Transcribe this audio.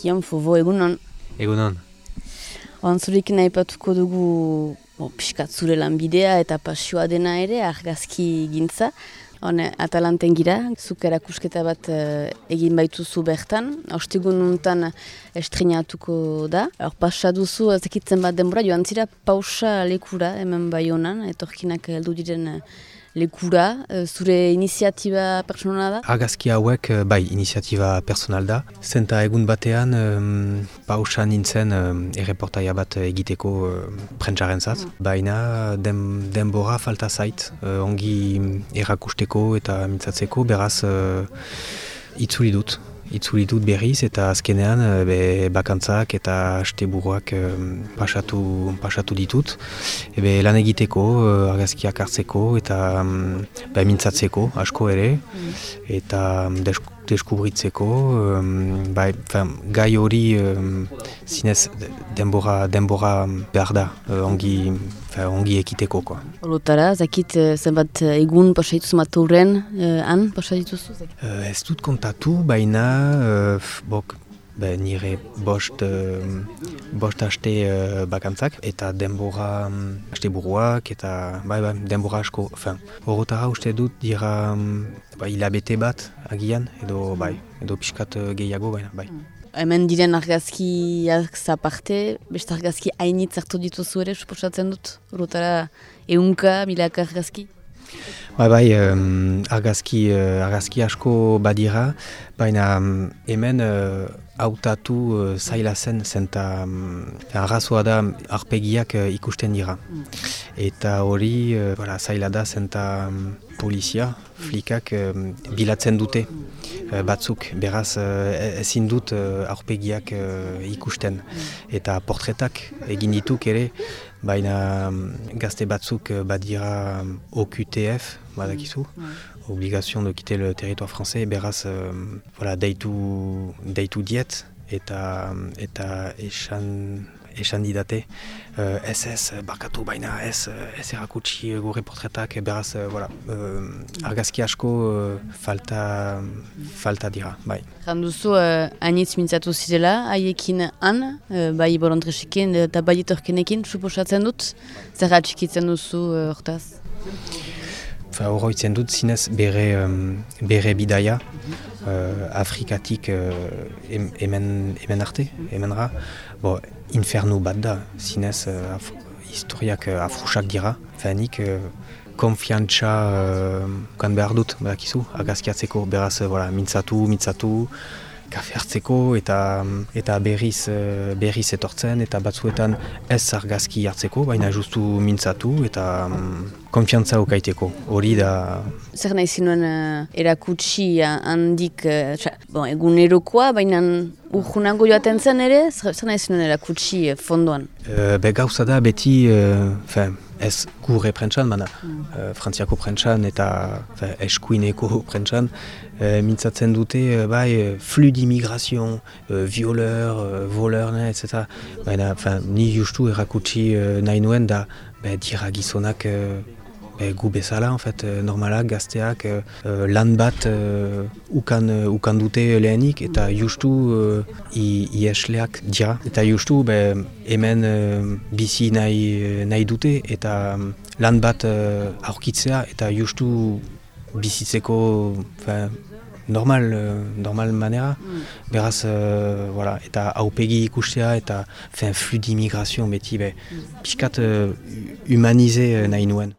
Kion fobo egunon. Egunon. Oan zurekin aipatuko dugu bo, pixkat zure lanbidea eta pasioa dena ere argazki gintza. Hone, atalanten gira, zuk erakusketa bat uh, egin baituzu bertan. Ostigun nuntan estrenatuko da. Hor, pasa duzu, ezekitzen bat denbora, joan zira pausa lekura hemen bai honan, etorkinak heldu diren lekura, uh, zure iniziatiba personala da? Argazki hauek bai iniziatiba personal da. Zenta egun batean um, pausa nintzen um, erreportaia bat egiteko um, prentsaren zaz. Mm. Baina den, denbora falta zait, uh, ongi erakusteko eta mintzatzeko, beraz uh, itzuli dut itzuli dut berriz eta azkenean eh, be, bakantzak eta asteburuak um, pasatu, pasatu ditut. Ebe lan egiteko, uh, argazkiak hartzeko eta um, be, mintzatzeko asko ere. Mm. Eta um, deskubritzeko, um, bai, gai hori zinez denbora, denbora behar da, uh, ongi, ongi ekiteko. Horotara, zakit zenbat egun pasaituz maturren, uh, han pasaituzu? Uh, ez dut kontatu, baina uh, bok, be, nire bost, uh, bost haste uh, bakantzak eta denbora um, haste buruak eta bai, bai, denbora asko. Horotara uste dut dira um, bai, hilabete bat agian edo bai, edo pixkat uh, gehiago baina bai. Mm. Hemen diren argazkiak zaparte, beste argazki hainitz hartu dituzu ere, suposatzen dut, horotara eunka, milaka argazki? Bai, bai, um, argazki, uh, argazki asko badira, baina um, hemen uh, hautatu uh, zaila zen, zenta um, arrazoa da arpegiak uh, ikusten dira. Mm. Eta hori, uh, zaila da zenta um, polizia, flikak um, bilatzen dute uh, batzuk, beraz uh, ezin dut arpegiak uh, ikusten. Mm. Eta portretak egin dituk ere, baina um, gazte batzuk badira um, OQTF, badakizu, mm. obligation de quitter le territoire français, beraz, voilà, deitu, deitu diet, eta, eta esan, esan didate, uh, ez ez, barkatu baina ez, ez erakutsi gure portretak, beraz, uh, voilà, uh, argazki asko uh, falta, falta dira, bai. Janduzu, uh, hainitz mintzatu zirela, haiekin han, uh, bai borontresekin eta bai etorkenekin, suposatzen dut, zer atxikitzen duzu uh, hortaz? Horroitzen dut zinez bere, um, bere bidaia, uh, Afrikatik uh, hemen, hemen arte, hemen ra. Bo, infernu bat da, zinez uh, af, historiak uh, afrusak dira. Fenik, uh, konfiantza uh, kan behar dut, badakizu, agazkiatzeko, beraz, uh, voilà, mintzatu, mintzatu, kafe hartzeko eta eta berriz eh, berriz etortzen eta batzuetan ez argazki hartzeko baina justu mintzatu eta um, konfiantza okaiteko hori da zer nahi zinuen uh, erakutsi handik uh, bon, egunerokoa baina urgunango joaten zen ere? Zer nahi zinuen erakutsi uh, fondoan? Uh, be gauza da beti uh, ez gure prentsan, mana mm. uh, frantziako prentsan eta fe, eskuineko prentsan, uh, mintzatzen dute, uh, bai, flu d'immigrazio, uh, violeur, uh, voleur, ne, etc. Baina, ni justu erakutsi uh, nahi nuen da, be, dira gizonak uh, e, gu bezala, en fait, euh, normalak, gazteak, uh, lan bat uh, ukan, ukan dute lehenik, eta justu uh, iesleak dira. Eta justu be, hemen uh, bizi nahi, nahi dute, eta lan bat uh, aurkitzea, eta justu bizitzeko normal, normal manera. Mm. Beraz, uh, voilà, eta haupegi ikustea, eta fin, flux d'immigrazio beti, be, mm. piskat uh, humanize nahi nuen.